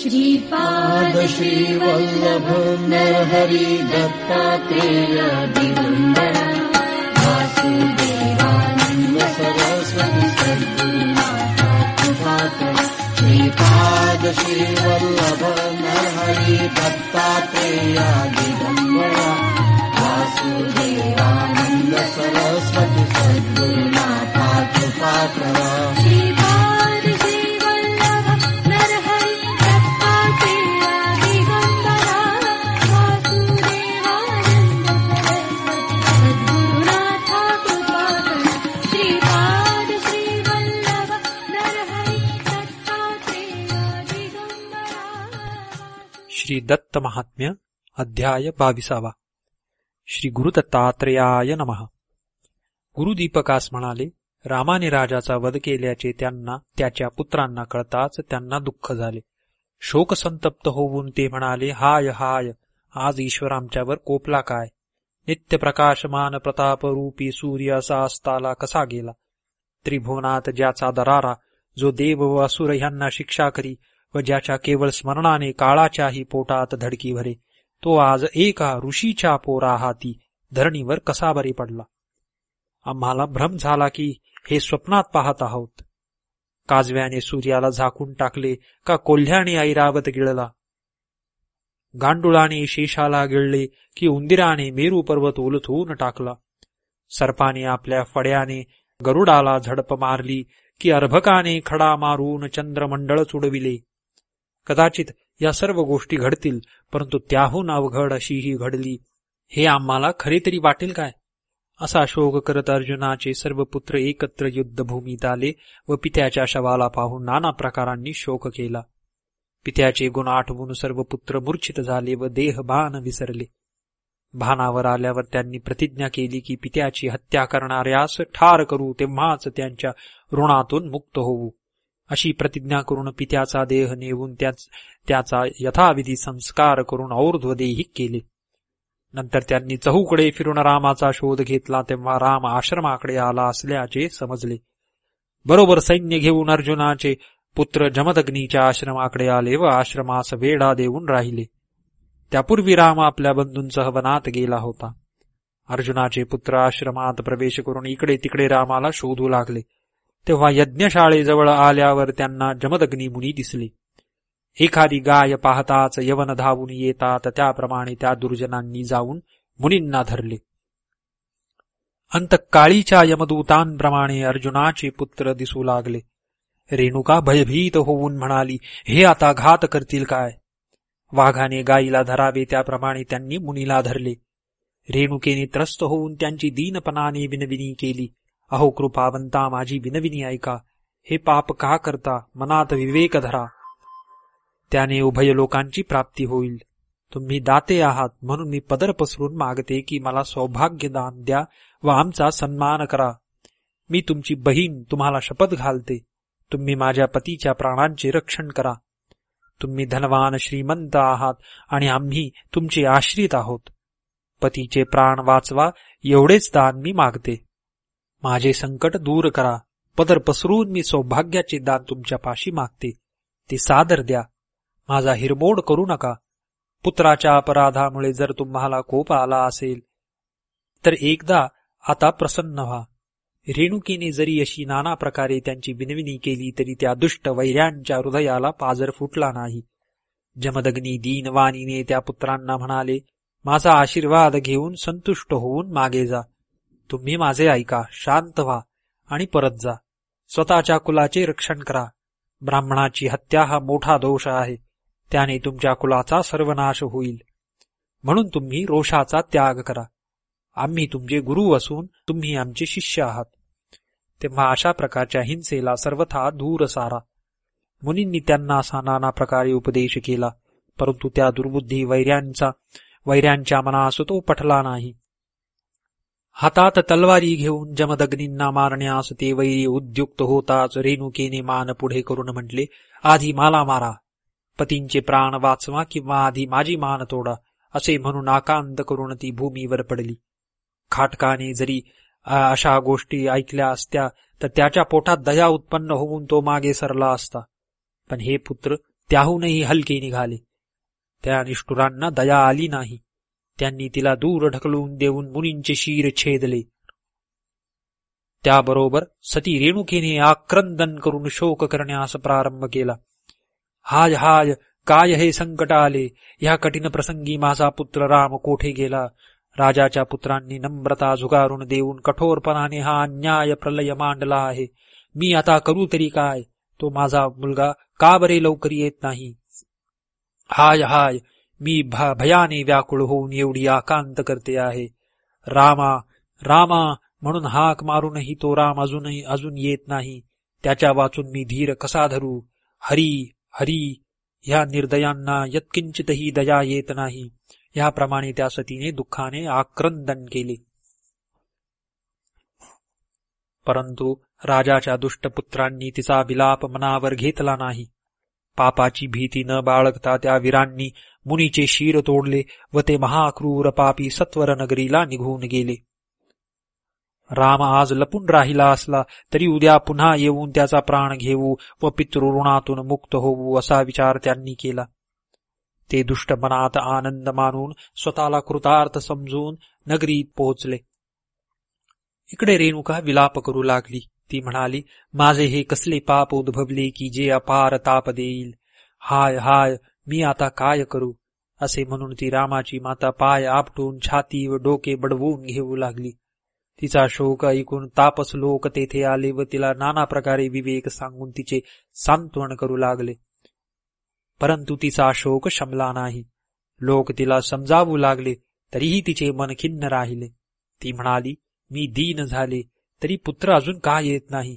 श्रीपाद श्रीवल्लभ नरहरि दत्तात्रेय दिगम्बर वासुदेवानन्द सरस्वती सद्गुरुनाथ कृपाकर श्रीपाद श्रीवल्लभ नरहरि दत्तात्रेय दिगम्बर वासुदेवानन्द सरस्वती सद्गुरुनाथ कृपाकर महात्म्य अध्याय बाविसावा. श्री गुरुदत्तात्रेयाय नम. गुरुदीपकास म्हणाले रामाने राजाचा वध केल्याचे त्यांना त्याच्या पुत्रांना कळताच त्यांना दुःख झाले. शोकसंतप्त होऊन ते म्हणाले हाय हाय आज ईश्वर आमच्यावर कोपला काय? नित्य प्रकाशमान प्रतापरूपी सूर्य असा असताला कसा गेला? त्रिभुवनात ज्याचा दरारा जो देव व असुर यांना शिक्षा करी व ज्याच्या केवळ स्मरणाने काळाच्याही पोटात धडकी भरे तो आज एका ऋषीच्या पोरा हाती धरणीवर कसा बरे पडला. आम्हाला भ्रम झाला की हे स्वप्नात पाहत आहोत. काजव्याने सूर्याला झाकून टाकले का कोल्ह्याने ऐरावत गिळला. गांडुळाने शेषाला गिळले की उंदिराने मेरू पर्वत उलथून टाकला. सर्पाने आपल्या फड्याने गरुडाला झडप मारली की अर्भकाने खडा मारून चंद्रमंडळ चुडविले. कदाचित या सर्व गोष्टी घडतील परंतु त्याहून अवघड अशी ही घडली. हे आम्हाला खरे तरी वाटेल काय? असा शोक करत अर्जुनाचे सर्व पुत्र एकत्र युद्धभूमीत आले व पित्याच्या शवाला पाहून नाना प्रकारांनी शोक केला. पित्याचे गुण आठवून सर्व पुत्र मूर्छित झाले व देह भान विसरले. भानावर आल्यावर त्यांनी प्रतिज्ञा केली की पित्याची हत्या करणाऱ्यास ठार करू तेव्हाच त्यांच्या ऋणातून मुक्त होऊ. अशी प्रतिज्ञा करून पित्याचा देह नेऊन त्याच- त्याचा यथाविधी संस्कार करून और्ध्वदेही केले. नंतर त्यांनी चहूकडे फिरून रामाचा शोध घेतला तेव्हा राम आश्रमाकडे आला असल्याचे समजले. बरोबर सैन्य घेऊन अर्जुनाचे पुत्र जमदग्नीच्या आश्रमाकडे आले व आश्रमास वेढा देऊन राहिले. त्यापूर्वी राम आपल्या बंधूंसह वनात गेला होता. अर्जुनाचे पुत्र आश्रमात प्रवेश करून इकडे तिकडे रामाला शोधू लागले. तेव्हा यज्ञशाळेजवळ आल्यावर त्यांना जमदग्नी मुनी दिसले. एखादी गाय पाहताच यवन धावून येतात त्याप्रमाणे त्या दुर्जनांनी जाऊन मुनींना धरले. अंतकाळीच्या यमदूतांप्रमाणे अर्जुनाचे पुत्र दिसू लागले. रेणुका भयभीत होऊन म्हणाली हे आता घात करतील काय? वाघाने गायीला धरावे त्याप्रमाणे त्यांनी मुनीला धरले. रेणुकेने त्रस्त होऊन त्यांची दीनपणाने विनविनी केली. अहो कृपावंता माझी विनविनी ऐका. हे पाप का करता? मनात विवेक धरा. त्याने उभय लोकांची प्राप्ती होईल. तुम्ही दाते आहात म्हणून मी पदर पसरून मागते की मला सौभाग्य दान द्या व आमचा सन्मान करा. मी तुमची बहीण तुम्हाला शपथ घालते. तुम्ही माझ्या पतीच्या प्राणांचे रक्षण करा. तुम्ही धनवान श्रीमंत आहात आणि आम्ही तुमचे आश्रित आहोत. पतीचे प्राण वाचवा एवढेच दान मी मागते. माझे संकट दूर करा. पदर पसरून मी सौभाग्याचे दान तुमच्या पाशी मागते. ते सादर द्या. माझा हिरमोड करू नका. पुत्राच्या अपराधामुळे जर तुम्हाला कोप आला असेल तर एकदा आता प्रसन्न व्हा. रेणुकीने जरी अशी नाना प्रकारे त्यांची विनविनी केली तरी त्या दुष्ट वैऱ्यांच्या हृदयाला पाजर फुटला नाही. जमदग्नी दीनवाणीने त्या पुत्रांना म्हणाले माझा आशीर्वाद घेऊन संतुष्ट होऊन मागे जा. तुम्ही माझे ऐका शांत व्हा आणि परत जा. स्वतःच्या कुलाचे रक्षण करा. ब्राह्मणाची हत्या हा मोठा दोष आहे. त्याने तुमच्या कुलाचा सर्वनाश होईल. म्हणून तुम्ही रोषाचा त्याग करा. आम्ही तुमचे गुरु असून तुम्ही आमचे शिष्य आहात. तेव्हा अशा प्रकारच्या हिंसेला सर्वथा दूर सारा. मुनींनी त्यांना असा नाना प्रकारे उपदेश केला परंतु त्या दुर्बुद्धी वैर्यांचा वैऱ्यांच्या मनास तो पटला नाही. हातात तलवारी घेऊन जमदग्नींना मारण्यास ते वैरी उद्युक्त होताच रेणुकेने मान पुढे करून म्हटले आधी मला मारा. पतींचे प्राण वाचवा किंवा आधी माझी मान तोडा असे म्हणून आकांत करून ती भूमीवर पडली. खाटकाने जरी अशा गोष्टी ऐकल्या असत्या तर त्याच्या पोटात दया उत्पन्न होऊन तो मागे सरला असता. पण हे पुत्र त्याहूनही हलके निघाले. त्या निष्ठुरांना दया आली नाही. त्यांनी तिला दूर ढकलून देऊन मुनींचे शिर छेदले. त्याबरोबर सती रेणुकेने आक्रंदन करून शोक करण्यास प्रारंभ केला. हाय हाय काय हे संकट आले? ह्या कठीण प्रसंगी माझा पुत्र राम कोठे गेला? राजाच्या पुत्रांनी नम्रता झुगारून देऊन कठोरपणाने हा अन्याय प्रलय मांडला आहे. मी आता करू तरी काय? तो माझा मुलगा का बरे लवकर येत नाही? हाय हाय मी भयाने व्याकुळ होऊन एवढी आकांत करते आहे. रामा रामा म्हणून हाक मारूनही तो राम अजूनही अजून येत नाही. त्याच्या वाचून मी धीर कसा धरू? हरी हरी ह्या निर्दयांना यत्किंचितही दया येत नाही. याप्रमाणे त्या सतीने दुःखाने आक्रंदन केले. परंतु राजाच्या दुष्टपुत्रांनी तिचा विलाप मनावर घेतला नाही. पापाची भीती न बाळगता त्या वीरांनी मुनीचे शिर तोडले व ते महाक्रूर पापी सत्वर नगरीला निघून गेले राम आज लपून राहिला असला तरी उद्या पुन्हा येऊन त्याचा प्राण घेऊ व पितृऋणातून मुक्त होऊ असा विचार त्यांनी केला ते दुष्ट मनात आनंद मानून स्वतःला कृतार्थ समजून नगरीत पोहोचले इकडे रेणुका विलाप करू लागली ती म्हणाली माझे हे कसले पाप उद्भवले की जे अपार ताप देईल हाय हाय मी आता काय करू? असे म्हणून ती रामाची माता पाय आपटून छाती व डोके बडवून घेऊ लागली. तिचा शोक ऐकून तापस लोक तेथे आले व तिला नाना प्रकारे विवेक सांगून तिचे सांत्वन करू लागले. परंतु तिचा शोक शमला नाही. लोक तिला समजावू लागले तरीही तिचे मन खिन्न राहिले. ती म्हणाली मी दीन झाले तरी पुत्र अजून का येत नाही?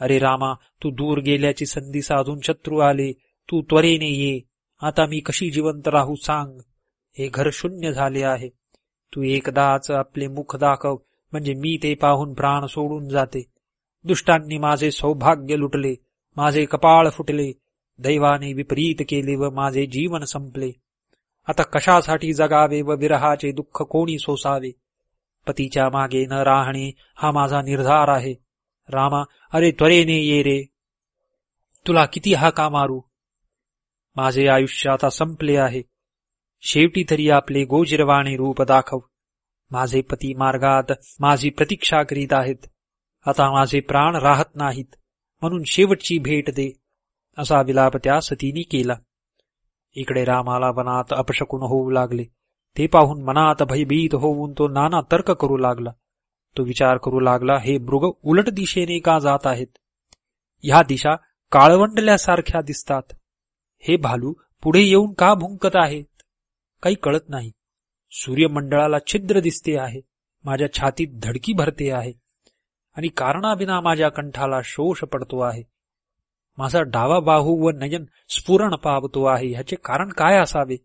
अरे रामा तू दूर गेल्याची संधी साधून शत्रू आले तू त्वरेने ये आता मी कशी जिवंत राहू सांग. हे घर शून्य झाले आहे. तू एकदाच आपले मुख दाखव म्हणजे मी ते पाहून प्राण सोडून जाते. दुष्टांनी माझे सौभाग्य लुटले माझे कपाळ फुटले दैवाने विपरीत केले व माझे जीवन संपले. आता कशासाठी जगावे व विरहाचे दुःख कोणी सोसावे? पतीच्या मागे न राहणे हा माझा निर्धार आहे. रामा अरे त्वरेने ये रे. तुला किती हाका मारू? माझे आयुष्य आता संपले आहे. शेवटी तरी आपले गोजिरवाणी रूप दाखव. माझे पती मार्गात माझी प्रतीक्षा करीत आहेत. आता माझे प्राण राहत नाहीत. म्हणून शेवटची भेट दे असा विलाप त्या सतीनी केला. इकडे रामाला वनात अपशकून होऊ लागले. ते पाहून मनात भयभीत होऊन तो नाना तर्क करू लागला. तो विचार करू लागला हे मृग उलट दिशेने का जात आहेत? ह्या दिशा काळवंडल्यासारख्या दिसतात. हे भालू पुढे येऊन का भुंकत आहेत? काही कळत नाही. सूर्यमंडळाला छिद्र दिसते आहे. माझ्या छातीत धडकी भरते आहे. आणि कारणाविना माझ्या कंठाला शोष पडतो आहे. माझा डावा बाहू व नयन स्फुरण पावतो आहे. ह्याचे कारण काय असावे?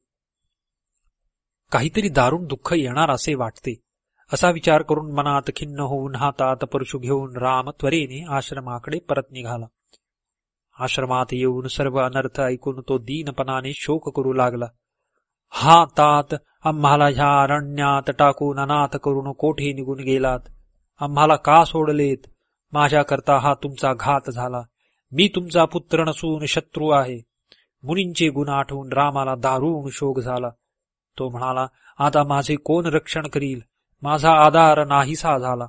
काहीतरी दारुण दुःख येणार असे वाटते. असा विचार करून मनात खिन्न होऊन हातात परशु घेऊन राम त्वरेने आश्रमाकडे परत निघाला. आश्रमात येऊन सर्व अनर्थ ऐकून तो दीनपणाने शोक करू लागला. हा तात आम्हाला ह्या अरण्यात टाकून अनाथ करून कोठे निघून गेलात? आम्हाला का सोडलेत? माझ्याकरता हा तुमचा घात झाला. मी तुमचा पुत्र नसून शत्रू आहे. मुनींचे गुण आठवून रामाला दारुण शोक झाला. तो म्हणाला आता माझे कोण रक्षण करील? माझा आधार नाहीसा झाला.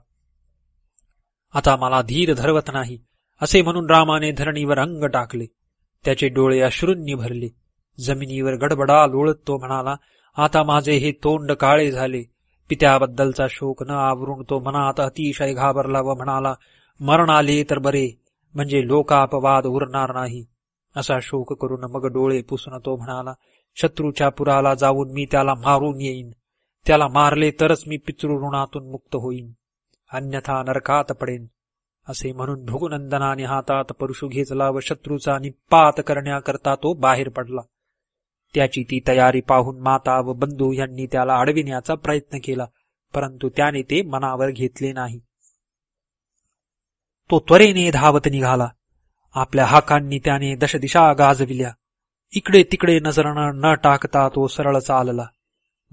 आता मला धीर धरवत नाही. असे म्हणून रामाने धरणीवर अंग टाकले. त्याचे डोळे अश्रूंनी भरले. जमिनीवर गडबडा लोळत तो म्हणाला आता माझे हे तोंड काळे झाले. पित्याबद्दलचा शोक न आवरून तो मनात अतिशय घाबरला व म्हणाला मरण आले तर बरे म्हणजे लोकापवाद उरणार नाही. असा शोक करून मग डोळे पुसून तो म्हणाला शत्रूच्या पुराला जाऊन मी त्याला मारून येईन. त्याला मारले तरच मी पितृ ऋणातून मुक्त होईन. अन्यथा नरकात पडेन. असे म्हणून भृगुनंदनाने हातात परशु घेतला व शत्रूचा निपात करण्याकरता तो बाहेर पडला. त्याची ती तयारी पाहून माता व बंधू यांनी त्याला अडविण्याचा प्रयत्न केला परंतु त्याने ते मनावर घेतले नाही. तो त्वरेने धावत निघाला. आपल्या हाकांनी त्याने दशदिशा गाजविल्या. इकडे तिकडे नजर न टाकता तो सरळ चालला.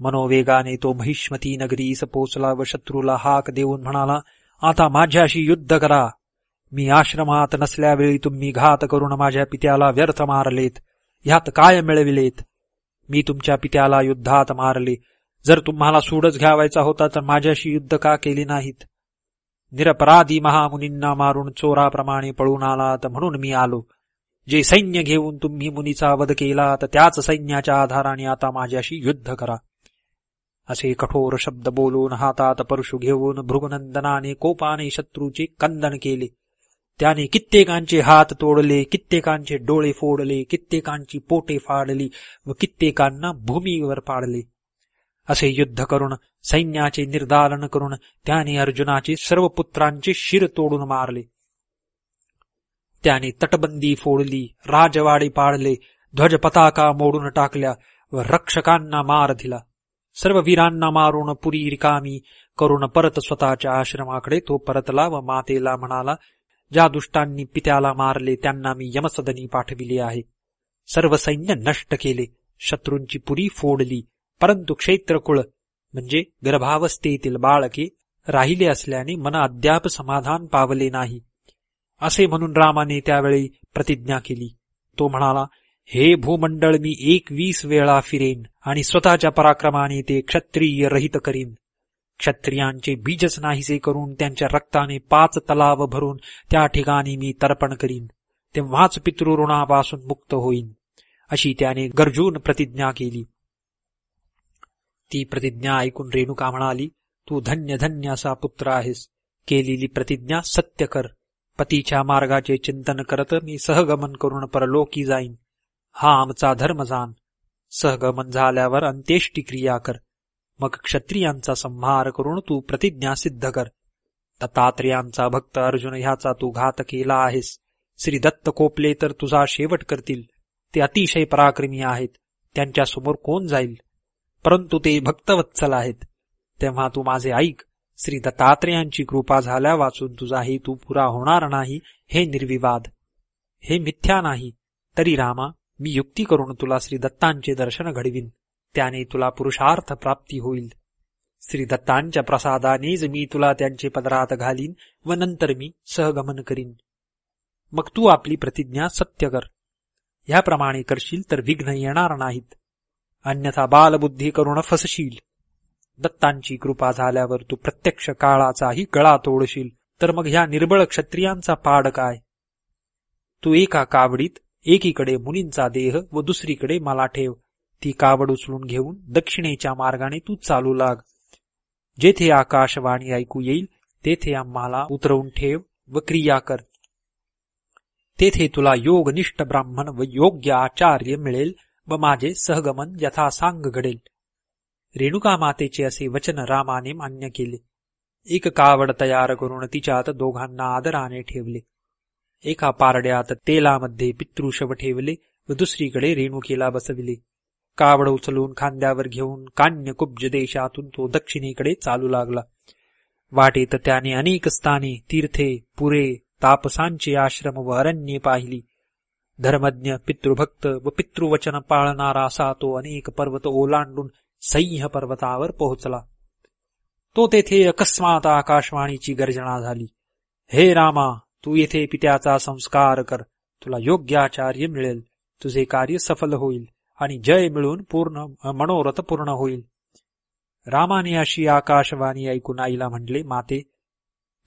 मनोवेगाने तो महिष्मती नगरीस पोचला व शत्रूला हाक देऊन म्हणाला आता माझ्याशी युद्ध करा. मी आश्रमात नसल्यावेळी तुम्ही घात करून माझ्या पित्याला व्यर्थ मारलेत. ह्यात काय मिळविलेत? मी तुमच्या पित्याला युद्धात मारले. जर तुम्हाला सूडच घ्यावायचा होता तर माझ्याशी युद्ध का केले नाहीत? निरपराधी महामुनींना मारून चोराप्रमाणे पळून आलात म्हणून मी आलो. जे सैन्य घेऊन तुम्ही मुनीचा वध केला तर त्याच सैन्याच्या आधाराने आता माझ्याशी युद्ध करा. असे कठोर शब्द बोलून हातात परशु घेऊन भृगनंदनाने कोपाने शत्रूचे कंदन केले. त्याने कित्येकांचे हात तोडले कित्येकांचे डोळे फोडले कित्येकांची पोटे फाडली व कित्येकांना भूमीवर पाडले. असे युद्ध करून सैन्याचे निर्दालन करून त्याने अर्जुनाचे सर्व पुत्रांचे शिर तोडून मारले. त्याने तटबंदी फोडली राजवाडे पाडले ध्वज पताका मोडून टाकल्या व रक्षकांना मार दिला. सर्व वीरांना मारून पुरी रिकामी करून परत स्वतःच्या आश्रमाकडे तो परतला व मातेला म्हणाला ज्या दुष्टांनी पित्याला मारले त्यांना मी यमसदनी पाठविले आहे. सर्व सैन्य नष्ट केले शत्रूंची पुरी फोडली परंतु क्षेत्रकुळ म्हणजे गर्भावस्थेतील बाळके राहिले असल्याने मन अद्याप समाधान पावले नाही. असे म्हणून रामाने त्यावेळी प्रतिज्ञा केली. तो म्हणाला हे भूमंडळ मी एकवीस वेळा फिरेन आणि स्वतःच्या पराक्रमाने ते क्षत्रिय रहित करीन. क्षत्रियांचे बीजच नाहीसे करून त्यांच्या रक्ताने पाच तलाव भरून त्या ठिकाणी मी तर्पण करीन. तेव्हाच पितृऋणापासून मुक्त होईन. अशी त्याने गरजून प्रतिज्ञा केली. ती प्रतिज्ञा ऐकून रेणुका म्हणाली तू धन्य धन्य असा पुत्र आहेस. केलेली प्रतिज्ञा सत्य कर. पतीच्या मार्गाचे चिंतन करत मी सहगमन करून परलोकी जाईन. हा आमचा धर्म जाण सहगमन झाल्यावर अंत्येष्टी क्रिया कर. मग क्षत्रियांचा संहार करून तू प्रतिज्ञा सिद्ध कर. दत्तात्रेयांचा भक्त अर्जुन ह्याचा तू घात केला आहेस. श्री दत्त कोपले तर तुझा शेवट करतील. ते अतिशय पराक्रमी आहेत. त्यांच्यासमोर कोण जाईल? परंतु ते भक्तवत्सल आहेत. तेव्हा तू माझे ऐक. श्री दत्तात्रेयांची कृपा झाल्या वाचून तुझा हेतू पुरा होणार नाही हे निर्विवाद. हे मिथ्या नाही. तरी रामा मी युक्ती करून तुला श्री दत्तांचे दर्शन घडवीन. त्याने तुला पुरुषार्थ प्राप्ती होईल. श्री दत्तांच्या प्रसादानेच मी तुला त्यांचे पदरात घालीन व नंतर मी सहगमन करीन. मग तू आपली प्रतिज्ञा सत्य कर. ह्याप्रमाणे करशील तर विघ्न येणार नाहीत. अन्यथा बालबुद्धी करून फसशील. दत्तांची कृपा झाल्यावर तू प्रत्यक्ष काळाचाही गळा तोडशील तर मग ह्या निर्बळ क्षत्रियांचा पाड काय? तू एका कावडीत एकीकडे मुनींचा देह व दुसरीकडे मला ठेव. ती कावड उचलून घेऊन दक्षिणेच्या मार्गाने तू चालू लाग. जेथे आकाशवाणी ऐकू येईल तेथे आम्हाला उतरवून ठेव व क्रिया कर. तेथे तुला योगनिष्ठ ब्राह्मण व योग्य आचार्य मिळेल व माझे सहगमन यथासांग घडेल. रेणुका मातेचे असे वचन रामाने मान्य केले. एक कावड तयार करून तिच्यात दोघांना आदराने ठेवले. एका पारड्यात तेलामध्ये पितृशव ठेवले व दुसरीकडे रेणुकेला बसविले. कावड उचलून खांद्यावर घेऊन कान्य कुब्ज देशातून तो दक्षिणेकडे चालू लागला. वाटेत त्याने अनेक स्थाने तीर्थे पुरे तापसांचे आश्रम व अरण्ये पाहिली. धर्मज्ञ पितृभक्त व पितृवचन पाळणारा असा तो अनेक पर्वत ओलांडून सह्य पर्वतावर पोहोचला. तो तेथे अकस्मात आकाशवाणीची गर्जना झाली. हे रामा तू येथे पित्याचा संस्कार कर. तुला योग्य आचार्य मिळेल. तुझे कार्य सफल होईल आणि जय मिळून पूर्ण मनोरथ पूर्ण होईल. रामाने अशी आकाशवाणी ऐकून आईला म्हणले माते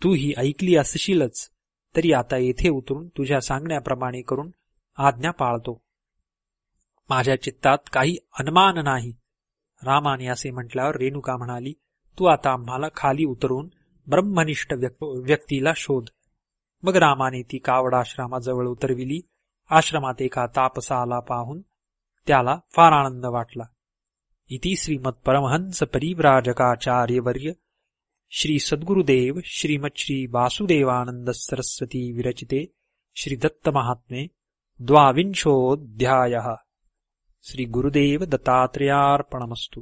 तू ही ऐकली असशीलच तरी आता येथे उतरून तुझ्या सांगण्याप्रमाणे करून आज्ञा पाळतो. माझ्या चित्तात काही अनुमान नाही. रामाने असे म्हटल्यावर रेणुका म्हणाली तू आता आम्हाला खाली उतरून ब्रह्मनिष्ठ व्यक्तीला शोध. मग रामाने ती कावड आश्रमाजवळ उतरविली. आश्रमात एका तापसाला पाहून त्याला फार आनंद वाटला. इति श्रीमत परमहंस परिव्राजकाचार्यवर्य श्री सद्गुरुदेव श्रीमत श्री वासुदेवानंद सरस्वती विरचिते श्री दत्त महात्मे द्वाविंशोऽध्यायः. श्री गुरुदेव दत्तात्रेयार्पणमस्तु.